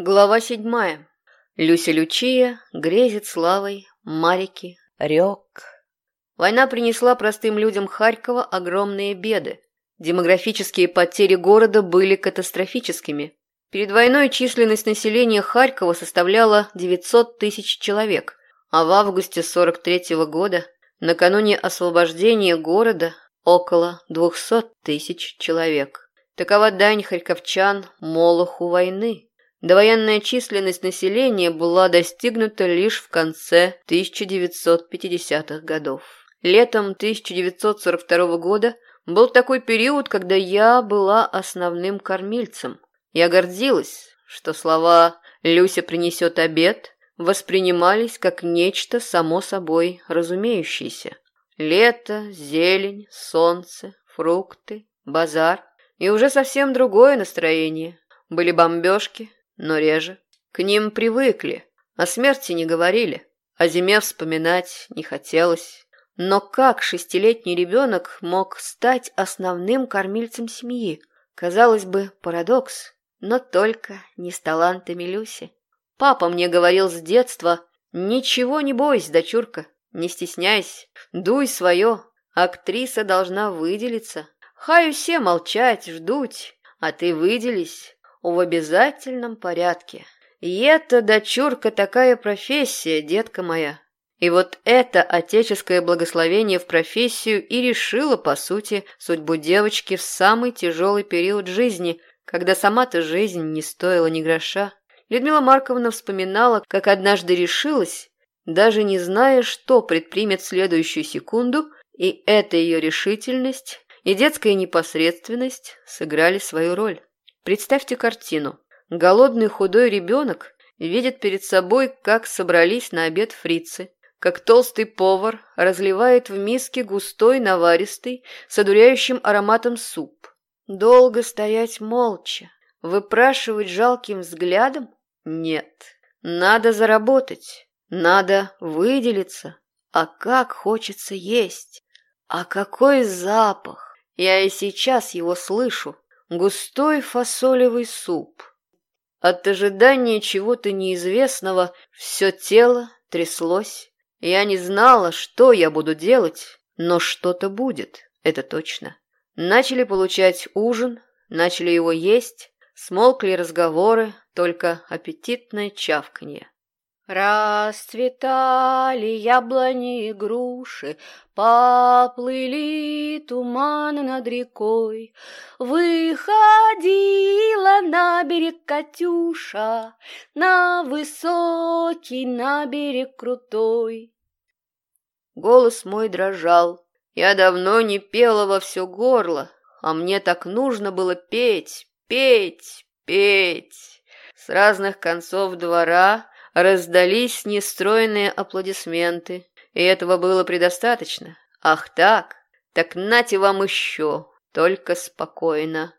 Глава седьмая. Люся Лючия грезит славой Марики Рек. Война принесла простым людям Харькова огромные беды. Демографические потери города были катастрофическими. Перед войной численность населения Харькова составляла 900 тысяч человек, а в августе 43 -го года, накануне освобождения города, около 200 тысяч человек. Такова дань харьковчан Молоху войны. Довоенная численность населения была достигнута лишь в конце 1950-х годов. Летом 1942 года был такой период, когда я была основным кормильцем. Я гордилась, что слова «Люся принесет обед» воспринимались как нечто само собой разумеющееся. Лето, зелень, солнце, фрукты, базар и уже совсем другое настроение. Были бомбежки, но реже. К ним привыкли, о смерти не говорили, о зиме вспоминать не хотелось. Но как шестилетний ребенок мог стать основным кормильцем семьи? Казалось бы, парадокс, но только не с талантами Люси. Папа мне говорил с детства, ничего не бойся, дочурка, не стесняйся, дуй свое, актриса должна выделиться. Хай все молчать, ждуть, а ты выделись, в обязательном порядке. И это, дочурка, такая профессия, детка моя. И вот это отеческое благословение в профессию и решило, по сути, судьбу девочки в самый тяжелый период жизни, когда сама-то жизнь не стоила ни гроша. Людмила Марковна вспоминала, как однажды решилась, даже не зная, что предпримет в следующую секунду, и эта ее решительность и детская непосредственность сыграли свою роль. Представьте картину. Голодный худой ребенок видит перед собой, как собрались на обед фрицы, как толстый повар разливает в миске густой, наваристый, с одуряющим ароматом суп. Долго стоять молча, выпрашивать жалким взглядом? Нет. Надо заработать, надо выделиться. А как хочется есть! А какой запах! Я и сейчас его слышу густой фасолевый суп. От ожидания чего-то неизвестного все тело тряслось. Я не знала, что я буду делать, но что-то будет, это точно. Начали получать ужин, начали его есть, смолкли разговоры, только аппетитное чавканье. Расцветали яблони и груши, Поплыли туманы над рекой. Выходила на берег Катюша, На высокий, на берег крутой. Голос мой дрожал. Я давно не пела во все горло, А мне так нужно было петь, петь, петь. С разных концов двора Раздались нестроенные аплодисменты, и этого было предостаточно. Ах так, так нате вам еще, только спокойно.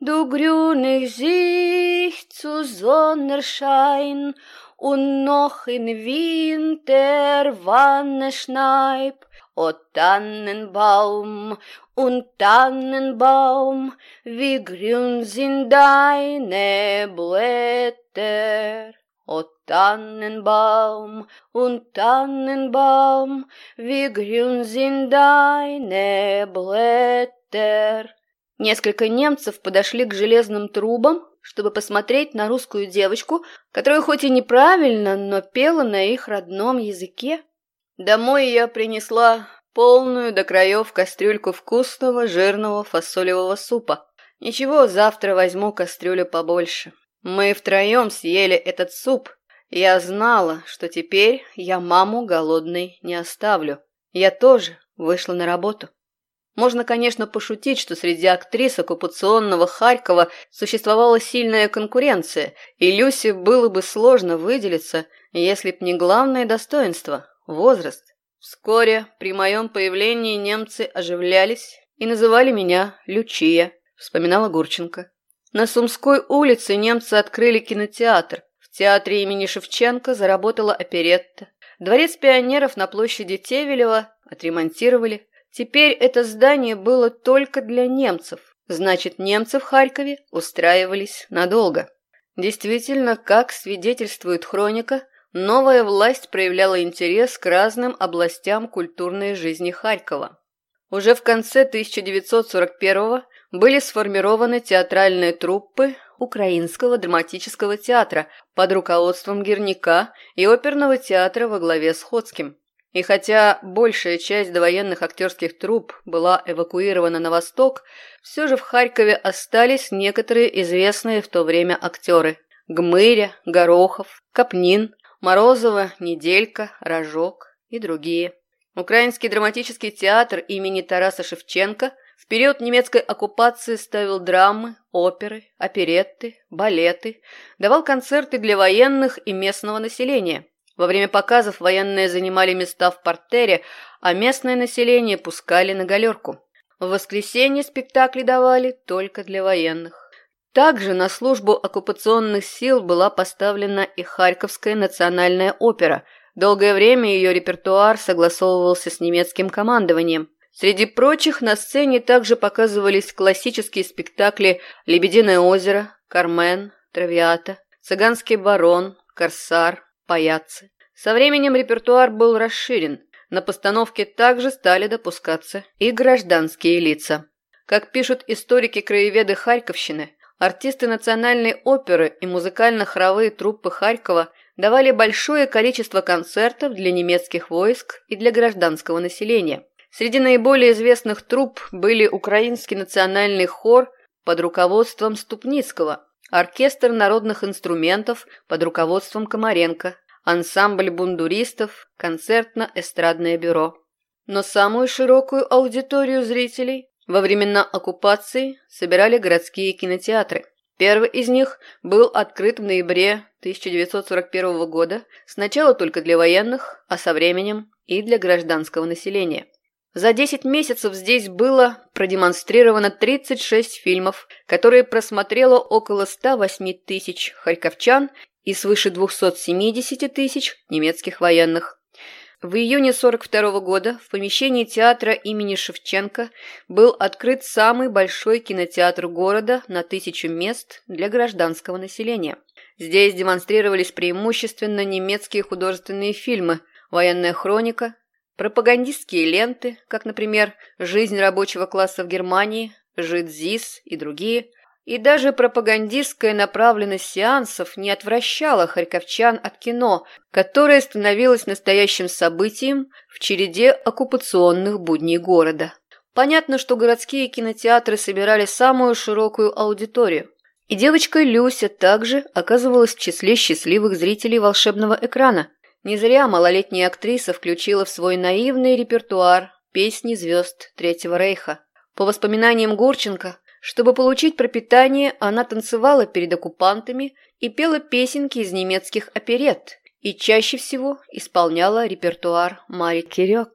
Du grüne Sicht zu Sonnenschein und noch in Winter Wanne schneib. O Tannenbaum und Tannenbaum, wie grün sind deine Blätter. О Tannenbaum und Tannenbaum, wie grün sind deine Blätter. Несколько немцев подошли к железным трубам, чтобы посмотреть на русскую девочку, которая хоть и неправильно, но пела на их родном языке. Домой я принесла полную до краев кастрюльку вкусного жирного фасолевого супа. Ничего, завтра возьму кастрюлю побольше. Мы втроем съели этот суп. Я знала, что теперь я маму голодной не оставлю. Я тоже вышла на работу. Можно, конечно, пошутить, что среди актрис оккупационного Харькова существовала сильная конкуренция, и Люсе было бы сложно выделиться, если б не главное достоинство – возраст. Вскоре при моем появлении немцы оживлялись и называли меня Лючия, вспоминала Гурченко. На Сумской улице немцы открыли кинотеатр. В театре имени Шевченко заработала оперетта. Дворец пионеров на площади Тевелева отремонтировали. Теперь это здание было только для немцев. Значит, немцы в Харькове устраивались надолго. Действительно, как свидетельствует хроника, новая власть проявляла интерес к разным областям культурной жизни Харькова. Уже в конце 1941 были сформированы театральные труппы Украинского драматического театра под руководством Герника и оперного театра во главе с Ходским. И хотя большая часть довоенных актерских труп была эвакуирована на восток, все же в Харькове остались некоторые известные в то время актеры – Гмыря, Горохов, Капнин, Морозова, Неделька, Рожок и другие. Украинский драматический театр имени Тараса Шевченко в период немецкой оккупации ставил драмы, оперы, оперетты, балеты, давал концерты для военных и местного населения – во время показов военные занимали места в портере, а местное население пускали на галерку. В воскресенье спектакли давали только для военных. Также на службу оккупационных сил была поставлена и Харьковская национальная опера. Долгое время ее репертуар согласовывался с немецким командованием. Среди прочих на сцене также показывались классические спектакли «Лебединое озеро», «Кармен», «Травиата», «Цыганский барон», «Корсар», паяцы. Со временем репертуар был расширен. На постановке также стали допускаться и гражданские лица. Как пишут историки-краеведы Харьковщины, артисты национальной оперы и музыкально-хоровые труппы Харькова давали большое количество концертов для немецких войск и для гражданского населения. Среди наиболее известных трупп были Украинский национальный хор под руководством Ступницкого, оркестр народных инструментов под руководством Комаренко, ансамбль бундуристов, концертно-эстрадное бюро. Но самую широкую аудиторию зрителей во времена оккупации собирали городские кинотеатры. Первый из них был открыт в ноябре 1941 года, сначала только для военных, а со временем и для гражданского населения. За 10 месяцев здесь было продемонстрировано 36 фильмов, которые просмотрело около 108 тысяч харьковчан и свыше 270 тысяч немецких военных. В июне 42 года в помещении театра имени Шевченко был открыт самый большой кинотеатр города на тысячу мест для гражданского населения. Здесь демонстрировались преимущественно немецкие художественные фильмы «Военная хроника», Пропагандистские ленты, как, например, «Жизнь рабочего класса в Германии», «Жид ЗИС» и другие, и даже пропагандистская направленность сеансов не отвращала харьковчан от кино, которое становилось настоящим событием в череде оккупационных будней города. Понятно, что городские кинотеатры собирали самую широкую аудиторию. И девочка Люся также оказывалась в числе счастливых зрителей волшебного экрана, не зря малолетняя актриса включила в свой наивный репертуар песни звезд Третьего Рейха. По воспоминаниям Гурченко, чтобы получить пропитание, она танцевала перед оккупантами и пела песенки из немецких оперет и чаще всего исполняла репертуар Марики Рёк.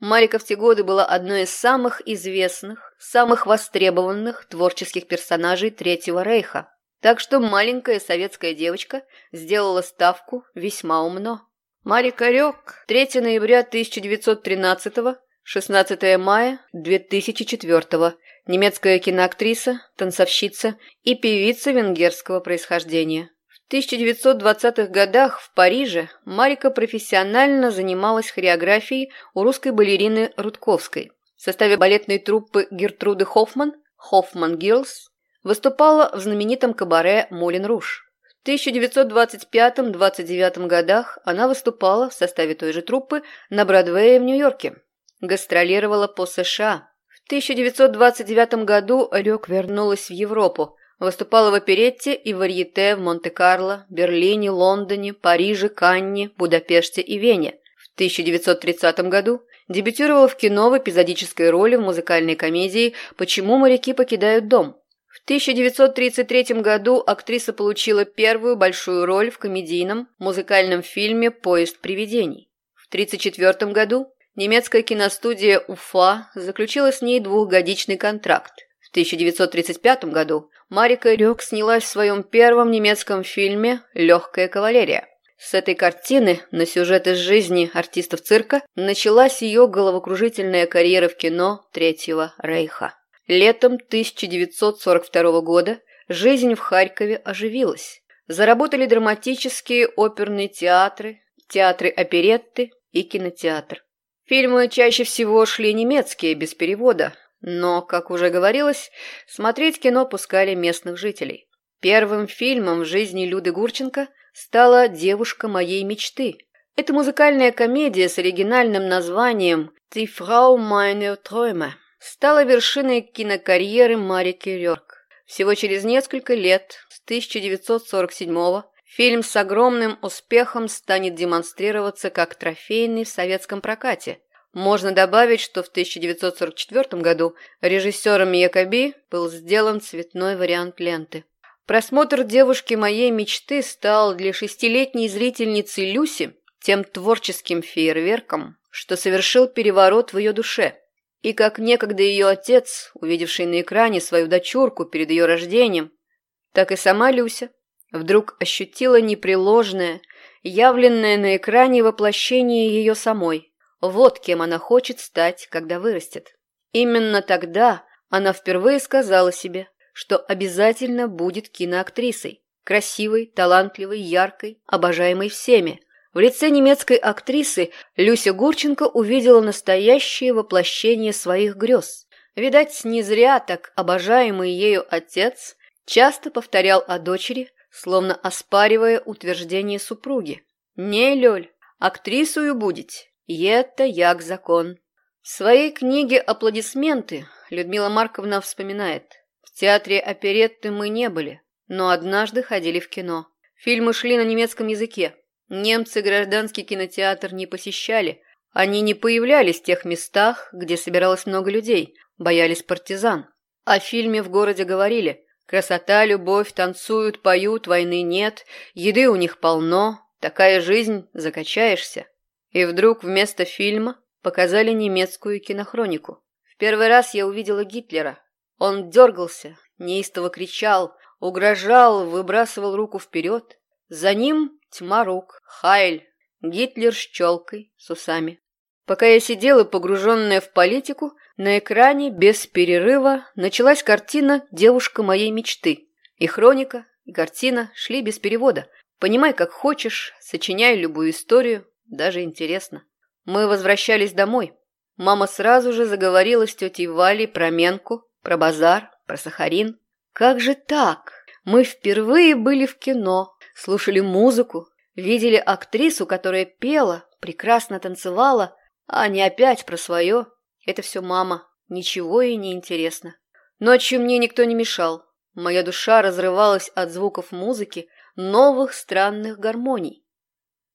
Марика в те годы была одной из самых известных, самых востребованных творческих персонажей Третьего Рейха. Так что маленькая советская девочка сделала ставку весьма умно. Марика Рёк, 3 ноября 1913 16 мая 2004 немецкая киноактриса, танцовщица и певица венгерского происхождения. В 1920-х годах в Париже Марика профессионально занималась хореографией у русской балерины Рудковской. В составе балетной труппы Гертруды Хоффман «Хоффман Гирлс» выступала в знаменитом кабаре «Молин Руж». В 1925-29 годах она выступала в составе той же труппы на Бродвее в Нью-Йорке. Гастролировала по США. В 1929 году Рёк вернулась в Европу. Выступала в оперетте и варьете в Монте-Карло, Берлине, Лондоне, Париже, Канне, Будапеште и Вене. В 1930 году дебютировала в кино в эпизодической роли в музыкальной комедии «Почему моряки покидают дом». В 1933 году актриса получила первую большую роль в комедийном музыкальном фильме «Поезд привидений». В 1934 году немецкая киностудия «Уфа» заключила с ней двухгодичный контракт. В 1935 году Марика Рёк снялась в своем первом немецком фильме «Легкая кавалерия». С этой картины на сюжет из жизни артистов цирка началась ее головокружительная карьера в кино Третьего Рейха. Летом 1942 года жизнь в Харькове оживилась. заработали драматические оперные театры, театры оперетты и кинотеатр. Фильмы чаще всего шли немецкие, без перевода, но, как уже говорилось, смотреть кино пускали местных жителей. Первым фильмом в жизни Люды Гурченко стала «Девушка моей мечты». Это музыкальная комедия с оригинальным названием «Die Frau meiner Träume» стала вершиной кинокарьеры Марики Рёрк. Всего через несколько лет, с 1947 фильм с огромным успехом станет демонстрироваться как трофейный в советском прокате. Можно добавить, что в 1944 году режиссером Якоби был сделан цветной вариант ленты. Просмотр девушки моей мечты стал для шестилетней зрительницы Люси тем творческим фейерверком, что совершил переворот в ее душе. И как некогда ее отец, увидевший на экране свою дочурку перед ее рождением, так и сама Люся вдруг ощутила непреложное, явленное на экране воплощение ее самой. Вот кем она хочет стать, когда вырастет. Именно тогда она впервые сказала себе – что обязательно будет киноактрисой. Красивой, талантливой, яркой, обожаемой всеми. В лице немецкой актрисы Люся Гурченко увидела настоящее воплощение своих грез. Видать, не зря так обожаемый ею отец часто повторял о дочери, словно оспаривая утверждение супруги. «Не, Лёль, актрисую будете, это як закон». В своей книге «Аплодисменты» Людмила Марковна вспоминает – в театре оперетты мы не были, но однажды ходили в кино. Фильмы шли на немецком языке. Немцы гражданский кинотеатр не посещали. Они не появлялись в тех местах, где собиралось много людей, боялись партизан. О фильме в городе говорили. Красота, любовь, танцуют, поют, войны нет, еды у них полно, такая жизнь, закачаешься. И вдруг вместо фильма показали немецкую кинохронику. В первый раз я увидела Гитлера, он дергался, неистово кричал, угрожал, выбрасывал руку вперед. За ним тьма Хайль, Гитлер с челкой, с усами. Пока я сидела, погруженная в политику, на экране без перерыва началась картина «Девушка моей мечты». И хроника, и картина шли без перевода. Понимай, как хочешь, сочиняй любую историю, даже интересно. Мы возвращались домой. Мама сразу же заговорила с тетей Валей про Менку, про базар, про Сахарин. Как же так? Мы впервые были в кино, слушали музыку, видели актрису, которая пела, прекрасно танцевала, а не опять про свое. Это все мама, ничего ей не интересно. Ночью мне никто не мешал. Моя душа разрывалась от звуков музыки, новых странных гармоний.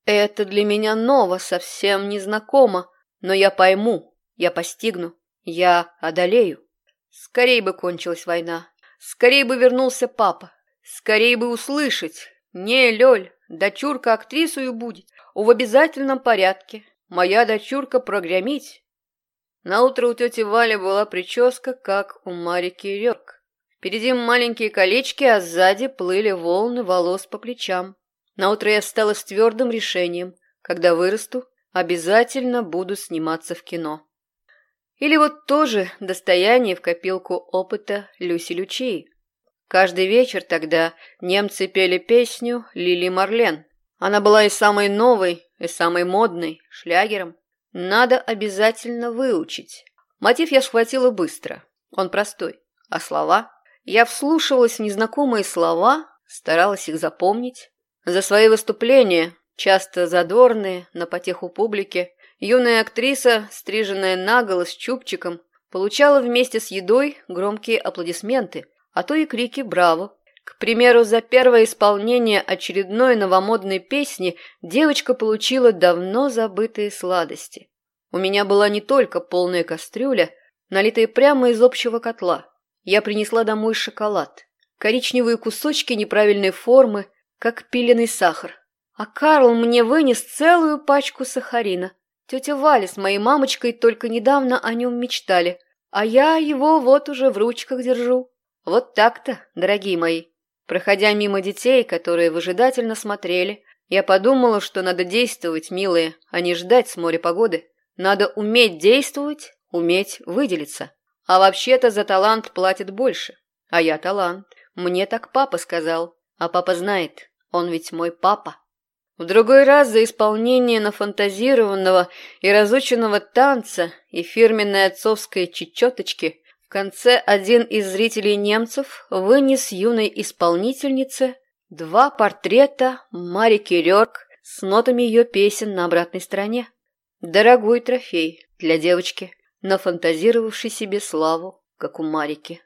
Это для меня ново, совсем незнакомо, но я пойму, я постигну, я одолею. Скорей бы кончилась война. Скорей бы вернулся папа. Скорей бы услышать. Не, Лёль, дочурка актрисою будет. В обязательном порядке. Моя дочурка прогремить. Наутро у тети Вали была прическа, как у Марики Рёрк. Впереди маленькие колечки, а сзади плыли волны волос по плечам. Наутро я встала с твердым решением. Когда вырасту, обязательно буду сниматься в кино. Или вот тоже достояние в копилку опыта Люси Лючи. Каждый вечер тогда немцы пели песню Лили Марлен. Она была и самой новой, и самой модной, шлягером. Надо обязательно выучить. Мотив я схватила быстро. Он простой. А слова? Я вслушивалась в незнакомые слова, старалась их запомнить. За свои выступления, часто задорные, на потеху публики, Юная актриса, стриженная наголо с чубчиком, получала вместе с едой громкие аплодисменты, а то и крики «Браво!». К примеру, за первое исполнение очередной новомодной песни девочка получила давно забытые сладости. У меня была не только полная кастрюля, налитая прямо из общего котла. Я принесла домой шоколад, коричневые кусочки неправильной формы, как пиленый сахар. А Карл мне вынес целую пачку сахарина. Тетя Валя с моей мамочкой только недавно о нем мечтали, а я его вот уже в ручках держу. Вот так-то, дорогие мои. Проходя мимо детей, которые выжидательно смотрели, я подумала, что надо действовать, милые, а не ждать с моря погоды. Надо уметь действовать, уметь выделиться. А вообще-то за талант платят больше. А я талант. Мне так папа сказал. А папа знает, Он ведь мой папа. В другой раз за исполнение нафантазированного и разученного танца и фирменной отцовской чечеточки конце один из зрителей немцев вынес юной исполнительнице два портрета Марики Рёрк с нотами ее песен на обратной стороне. Дорогой трофей для девочки, нафантазировавшей себе славу, как у Марики.